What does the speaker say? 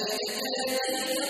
الذين